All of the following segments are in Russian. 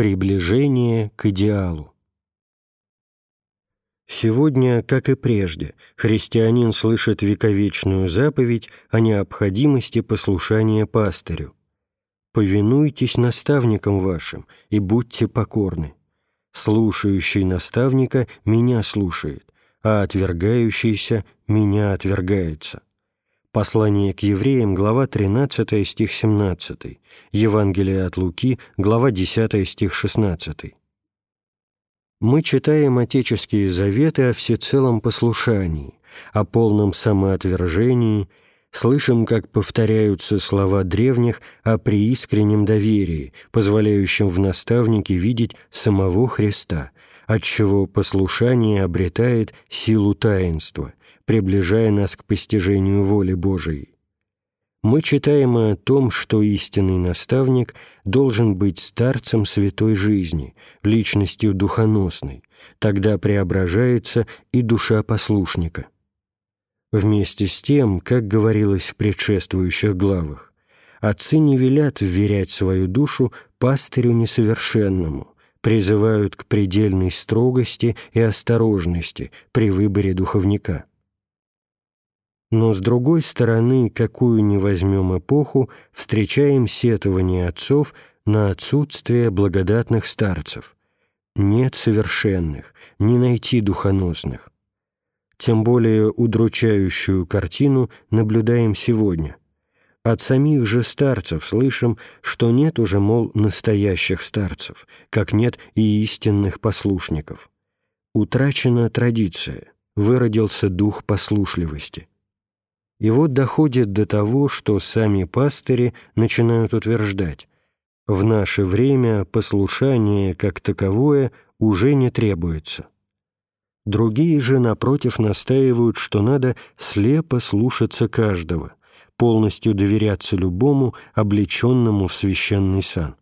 Приближение к идеалу. Сегодня, как и прежде, христианин слышит вековечную заповедь о необходимости послушания пастырю. «Повинуйтесь наставникам вашим и будьте покорны. Слушающий наставника меня слушает, а отвергающийся меня отвергается». Послание к евреям, глава 13, стих 17, Евангелие от Луки, глава 10, стих 16. Мы читаем отеческие заветы о всецелом послушании, о полном самоотвержении, слышим, как повторяются слова древних о преискреннем доверии, позволяющем в наставнике видеть самого Христа, отчего послушание обретает силу таинства, приближая нас к постижению воли Божией. Мы читаем о том, что истинный наставник должен быть старцем святой жизни, личностью духоносной, тогда преображается и душа послушника. Вместе с тем, как говорилось в предшествующих главах, отцы не велят вверять свою душу пастырю несовершенному, призывают к предельной строгости и осторожности при выборе духовника. Но, с другой стороны, какую ни возьмем эпоху, встречаем сетование отцов на отсутствие благодатных старцев. Нет совершенных, не найти духоносных. Тем более удручающую картину наблюдаем сегодня. От самих же старцев слышим, что нет уже, мол, настоящих старцев, как нет и истинных послушников. Утрачена традиция, выродился дух послушливости. И вот доходит до того, что сами пастыри начинают утверждать, в наше время послушание как таковое уже не требуется. Другие же, напротив, настаивают, что надо слепо слушаться каждого, полностью доверяться любому, облеченному в священный сан.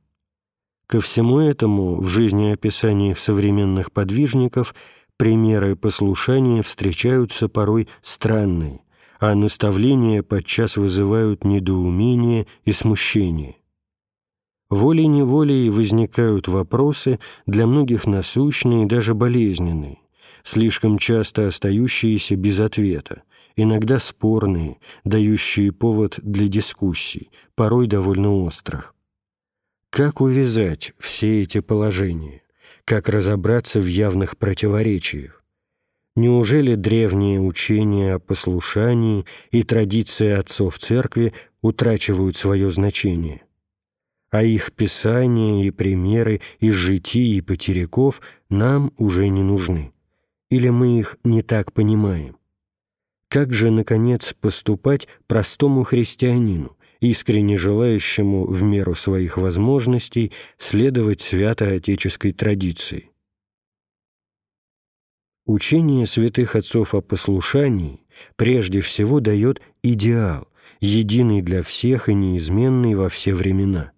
Ко всему этому в жизнеописаниях современных подвижников примеры послушания встречаются порой странные, а наставления подчас вызывают недоумение и смущение. Волей-неволей возникают вопросы, для многих насущные и даже болезненные, слишком часто остающиеся без ответа, иногда спорные, дающие повод для дискуссий, порой довольно острых. Как увязать все эти положения? Как разобраться в явных противоречиях? Неужели древние учения о послушании и традиции отцов церкви утрачивают свое значение? А их писания и примеры из житий и потеряков нам уже не нужны? Или мы их не так понимаем? Как же, наконец, поступать простому христианину, искренне желающему в меру своих возможностей следовать свято-отеческой традиции? Учение святых отцов о послушании прежде всего дает идеал, единый для всех и неизменный во все времена.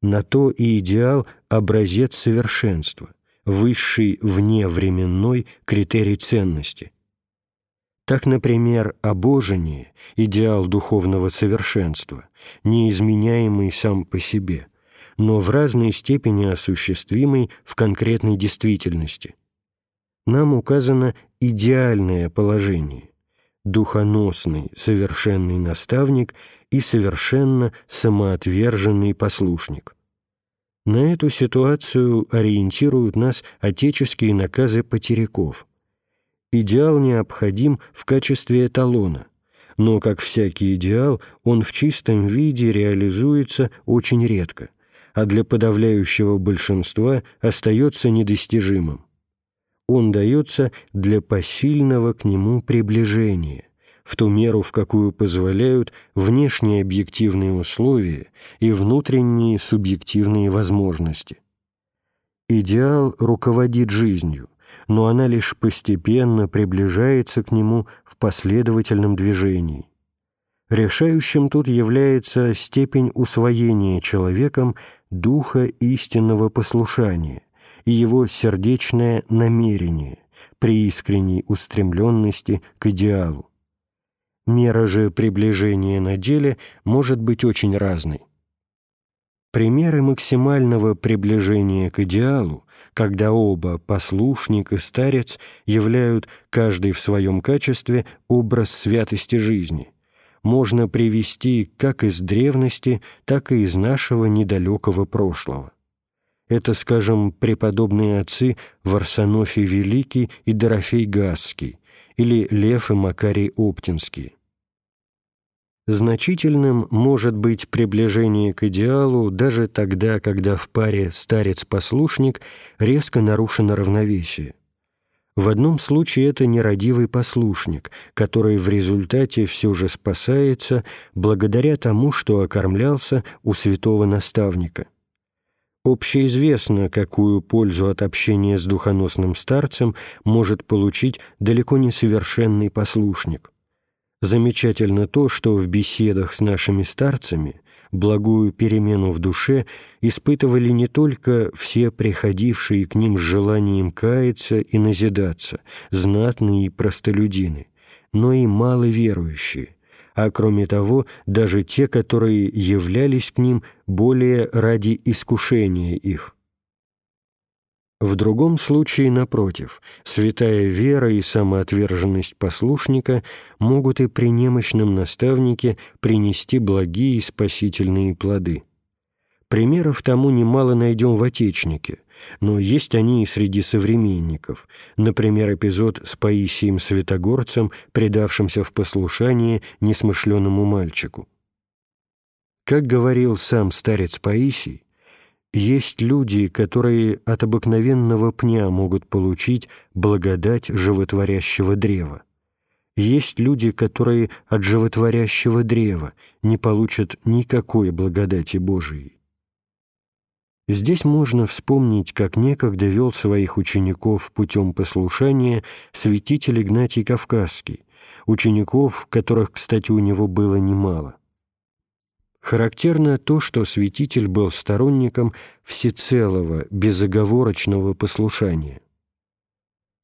На то и идеал – образец совершенства, высший вневременной критерий ценности. Так, например, обожение – идеал духовного совершенства, неизменяемый сам по себе, но в разной степени осуществимый в конкретной действительности – нам указано идеальное положение – духоносный, совершенный наставник и совершенно самоотверженный послушник. На эту ситуацию ориентируют нас отеческие наказы потеряков. Идеал необходим в качестве эталона, но, как всякий идеал, он в чистом виде реализуется очень редко, а для подавляющего большинства остается недостижимым он дается для посильного к нему приближения, в ту меру, в какую позволяют внешние объективные условия и внутренние субъективные возможности. Идеал руководит жизнью, но она лишь постепенно приближается к нему в последовательном движении. Решающим тут является степень усвоения человеком духа истинного послушания, и его сердечное намерение при искренней устремленности к идеалу. Мера же приближения на деле может быть очень разной. Примеры максимального приближения к идеалу, когда оба, послушник и старец, являют каждый в своем качестве образ святости жизни, можно привести как из древности, так и из нашего недалекого прошлого. Это, скажем, преподобные отцы Варсонофий Великий и Дорофей Гасский или Лев и Макарий Оптинский. Значительным может быть приближение к идеалу даже тогда, когда в паре старец-послушник резко нарушено равновесие. В одном случае это нерадивый послушник, который в результате все же спасается благодаря тому, что окормлялся у святого наставника. Общеизвестно, какую пользу от общения с духоносным старцем может получить далеко не совершенный послушник. Замечательно то, что в беседах с нашими старцами благую перемену в душе испытывали не только все приходившие к ним с желанием каяться и назидаться, знатные и простолюдины, но и маловерующие, а кроме того, даже те, которые являлись к ним более ради искушения их – в другом случае, напротив, святая вера и самоотверженность послушника могут и при немощном наставнике принести благие спасительные плоды. Примеров тому немало найдем в Отечнике, но есть они и среди современников, например, эпизод с Паисием Святогорцем, предавшимся в послушание несмышленному мальчику. Как говорил сам старец Паисий, есть люди, которые от обыкновенного пня могут получить благодать животворящего древа. Есть люди, которые от животворящего древа не получат никакой благодати Божией. Здесь можно вспомнить, как некогда вел своих учеников путем послушания святитель Игнатий Кавказский, учеников, которых, кстати, у него было немало. Характерно то, что святитель был сторонником всецелого, безоговорочного послушания.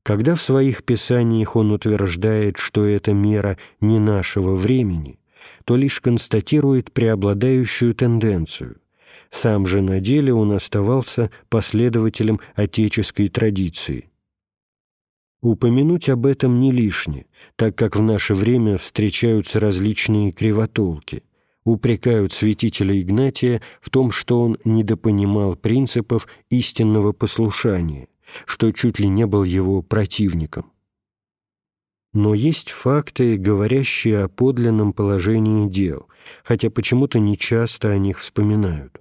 Когда в своих писаниях он утверждает, что эта мера не нашего времени, то лишь констатирует преобладающую тенденцию. Сам же на деле он оставался последователем отеческой традиции. Упомянуть об этом не лишне, так как в наше время встречаются различные кривотолки упрекают святителя Игнатия в том, что он недопонимал принципов истинного послушания, что чуть ли не был его противником. Но есть факты, говорящие о подлинном положении дел, хотя почему-то нечасто о них вспоминают.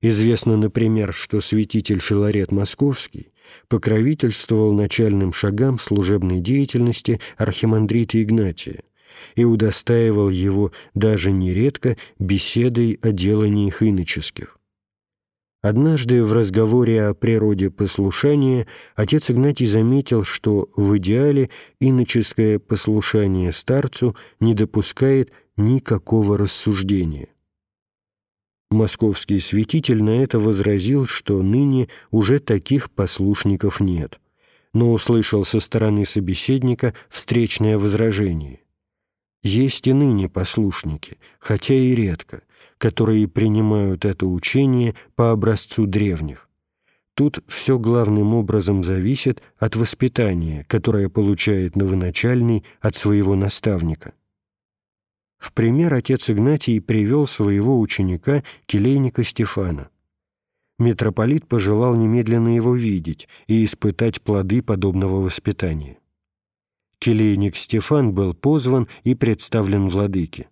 Известно, например, что святитель Филарет Московский покровительствовал начальным шагам служебной деятельности архимандрита Игнатия, и удостаивал его даже нередко беседой о деланиях иноческих. Однажды в разговоре о природе послушания отец Игнатий заметил, что в идеале иноческое послушание старцу не допускает никакого рассуждения. Московский святитель на это возразил, что ныне уже таких послушников нет, но услышал со стороны собеседника встречное возражение. Есть и ныне послушники, хотя и редко, которые принимают это учение по образцу древних. Тут все главным образом зависит от воспитания, которое получает новоначальный от своего наставника. В пример отец Игнатий привел своего ученика, келейника Стефана. Митрополит пожелал немедленно его видеть и испытать плоды подобного воспитания. Келейник Стефан был позван и представлен владыке.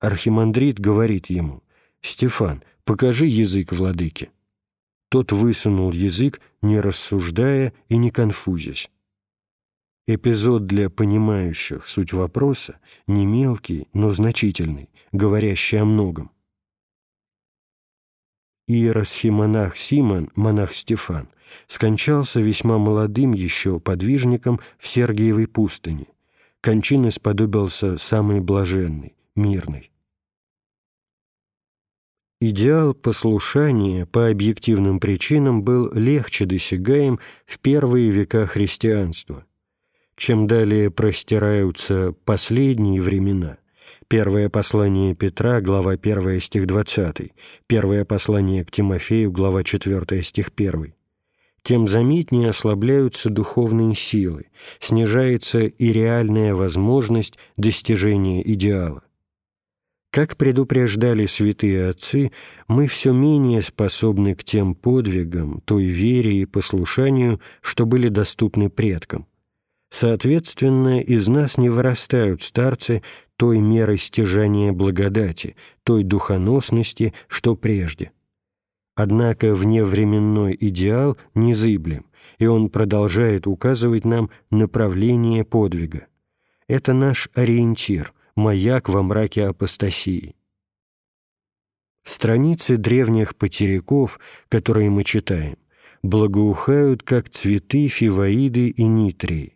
Архимандрит говорит ему, «Стефан, покажи язык владыке». Тот высунул язык, не рассуждая и не конфузясь. Эпизод для понимающих суть вопроса не мелкий, но значительный, говорящий о многом. Иеросхимонах Симон, монах Стефан, скончался весьма молодым еще подвижником в Сергиевой пустыне. Кончины сподобился самый блаженный, мирный. Идеал послушания по объективным причинам был легче досягаем в первые века христианства. Чем далее простираются последние времена, Первое послание Петра, глава 1, стих 20, Первое послание к Тимофею, глава 4, стих 1, тем заметнее ослабляются духовные силы, снижается и реальная возможность достижения идеала. Как предупреждали святые отцы, мы все менее способны к тем подвигам, той вере и послушанию, что были доступны предкам. Соответственно, из нас не вырастают старцы той меры стяжания благодати, той духоносности, что прежде. Однако вневременной идеал незыблем, и он продолжает указывать нам направление подвига. Это наш ориентир, маяк во мраке апостасии. Страницы древних потеряков, которые мы читаем, благоухают, как цветы фиваиды и нитрии,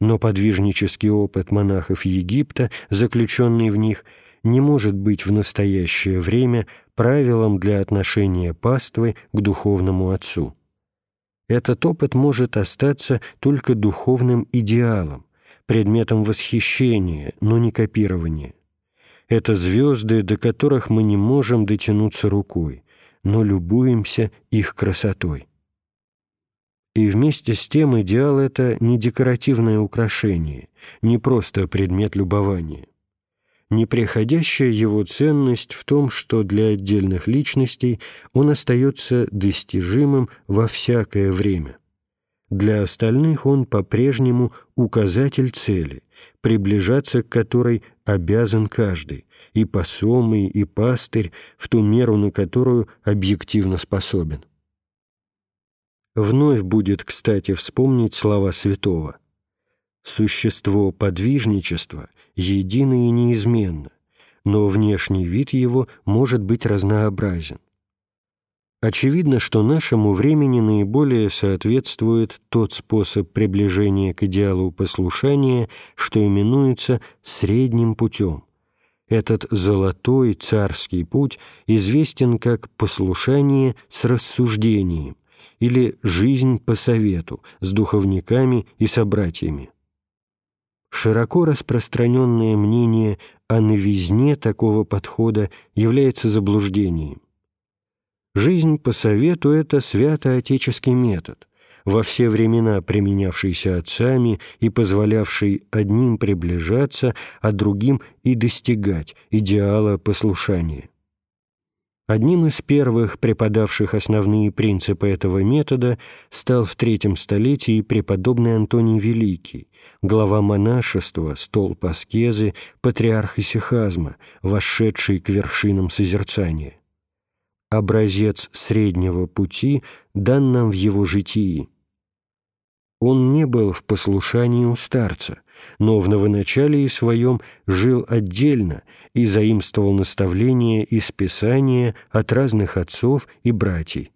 но подвижнический опыт монахов Египта, заключенный в них, не может быть в настоящее время правилом для отношения паствы к духовному отцу. Этот опыт может остаться только духовным идеалом, предметом восхищения, но не копирования. Это звезды, до которых мы не можем дотянуться рукой, но любуемся их красотой. И вместе с тем идеал — это не декоративное украшение, не просто предмет любования. Неприходящая его ценность в том, что для отдельных личностей он остается достижимым во всякое время. Для остальных он по-прежнему указатель цели, приближаться к которой обязан каждый, и посомый, и пастырь, в ту меру, на которую объективно способен. Вновь будет, кстати, вспомнить слова святого. «Существо подвижничества едино и неизменно, но внешний вид его может быть разнообразен. Очевидно, что нашему времени наиболее соответствует тот способ приближения к идеалу послушания, что именуется средним путем. Этот золотой царский путь известен как послушание с рассуждением или жизнь по совету с духовниками и собратьями. Широко распространенное мнение о новизне такого подхода является заблуждением. Жизнь по совету – это святоотеческий метод, во все времена применявшийся отцами и позволявший одним приближаться, а другим и достигать идеала послушания. Одним из первых преподавших основные принципы этого метода стал в третьем столетии преподобный Антоний Великий, глава монашества, столб аскезы, патриарх исихазма, вошедший к вершинам созерцания образец среднего пути дан нам в его житии. Он не был в послушании у старца, но в новоначалии своем жил отдельно и заимствовал наставления из Писания от разных отцов и братьев.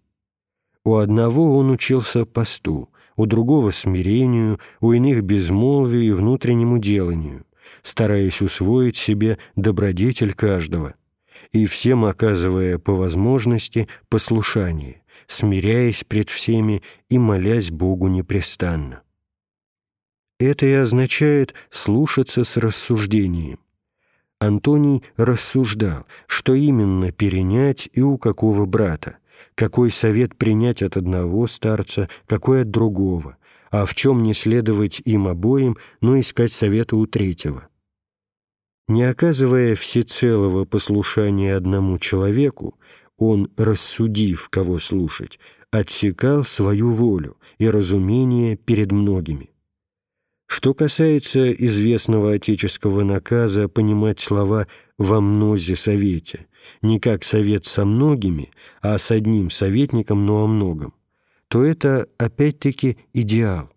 У одного он учился посту, у другого — смирению, у иных — безмолвию и внутреннему деланию, стараясь усвоить себе добродетель каждого — и всем оказывая по возможности послушание, смиряясь пред всеми и молясь Богу непрестанно. Это и означает слушаться с рассуждением. Антоний рассуждал, что именно перенять и у какого брата, какой совет принять от одного старца, какой от другого, а в чем не следовать им обоим, но искать совета у третьего – не оказывая всецелого послушания одному человеку, он, рассудив, кого слушать, отсекал свою волю и разумение перед многими. Что касается известного отеческого наказа понимать слова «во мнозе совете», не как совет со многими, а с одним советником, но о многом, то это опять-таки идеал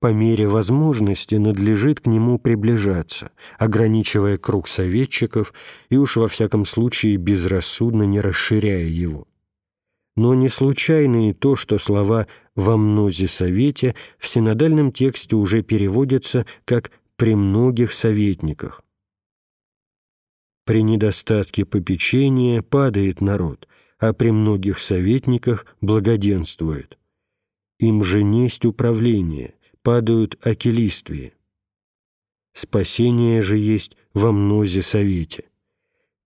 по мере возможности надлежит к нему приближаться, ограничивая круг советчиков и уж во всяком случае безрассудно не расширяя его. Но не случайно и то, что слова «во мнозе совете» в синодальном тексте уже переводятся как «при многих советниках». При недостатке попечения падает народ, а при многих советниках благоденствует. Им же несть управление – падают акелиствие. Спасение же есть во мнозе совете.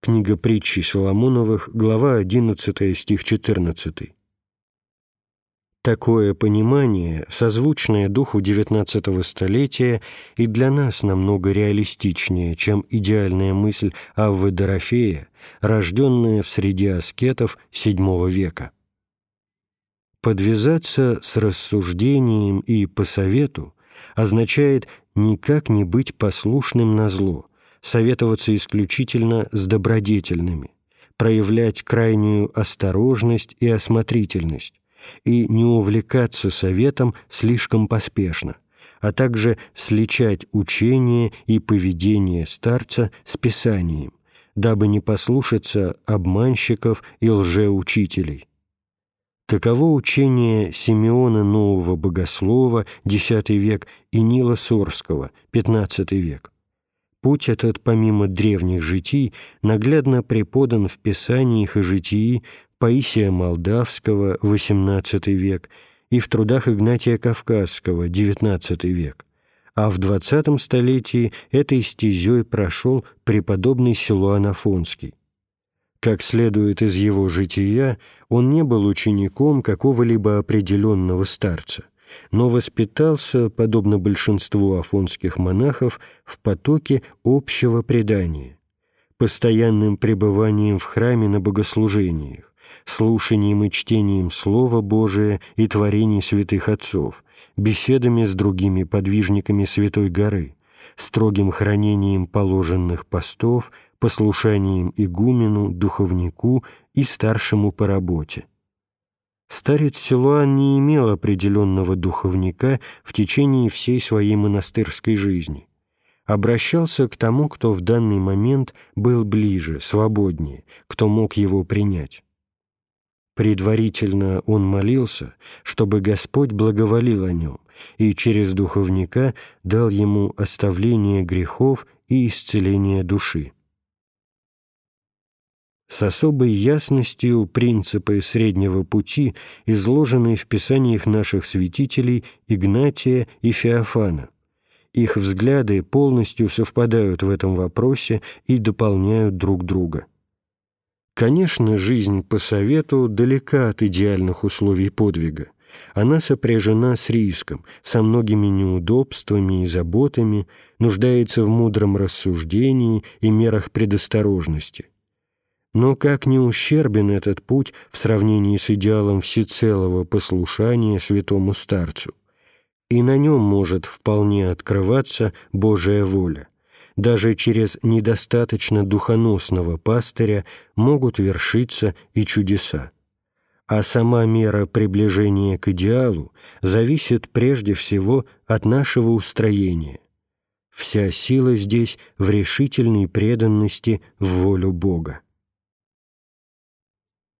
Книга притчи Соломоновых, глава 11, стих 14. Такое понимание, созвучное духу XIX столетия, и для нас намного реалистичнее, чем идеальная мысль Аввы Дорофея, рожденная в среде аскетов VII века. Подвязаться с рассуждением и по совету означает никак не быть послушным на зло, советоваться исключительно с добродетельными, проявлять крайнюю осторожность и осмотрительность, и не увлекаться советом слишком поспешно, а также сличать учение и поведение старца с Писанием, дабы не послушаться обманщиков и лжеучителей. Таково учение Симеона Нового Богослова, X век, и Нила Сорского, XV век. Путь этот, помимо древних житий, наглядно преподан в Писаниях и житии Паисия Молдавского, XVIII век, и в трудах Игнатия Кавказского, XIX век, а в XX столетии этой стезей прошел преподобный Силуан Афонский. Как следует из его жития, он не был учеником какого-либо определенного старца, но воспитался, подобно большинству афонских монахов, в потоке общего предания, постоянным пребыванием в храме на богослужениях, слушанием и чтением Слова Божия и творений святых отцов, беседами с другими подвижниками Святой горы, строгим хранением положенных постов, послушанием игумену, духовнику и старшему по работе. Старец Силуан не имел определенного духовника в течение всей своей монастырской жизни. Обращался к тому, кто в данный момент был ближе, свободнее, кто мог его принять. Предварительно он молился, чтобы Господь благоволил о нем и через духовника дал ему оставление грехов и исцеление души. С особой ясностью принципы среднего пути изложены в писаниях наших святителей Игнатия и Феофана. Их взгляды полностью совпадают в этом вопросе и дополняют друг друга. Конечно, жизнь по совету далека от идеальных условий подвига. Она сопряжена с риском, со многими неудобствами и заботами, нуждается в мудром рассуждении и мерах предосторожности. Но как не ущербен этот путь в сравнении с идеалом всецелого послушания святому старцу? И на нем может вполне открываться Божия воля даже через недостаточно духоносного пастыря могут вершиться и чудеса. А сама мера приближения к идеалу зависит прежде всего от нашего устроения. Вся сила здесь в решительной преданности в волю Бога.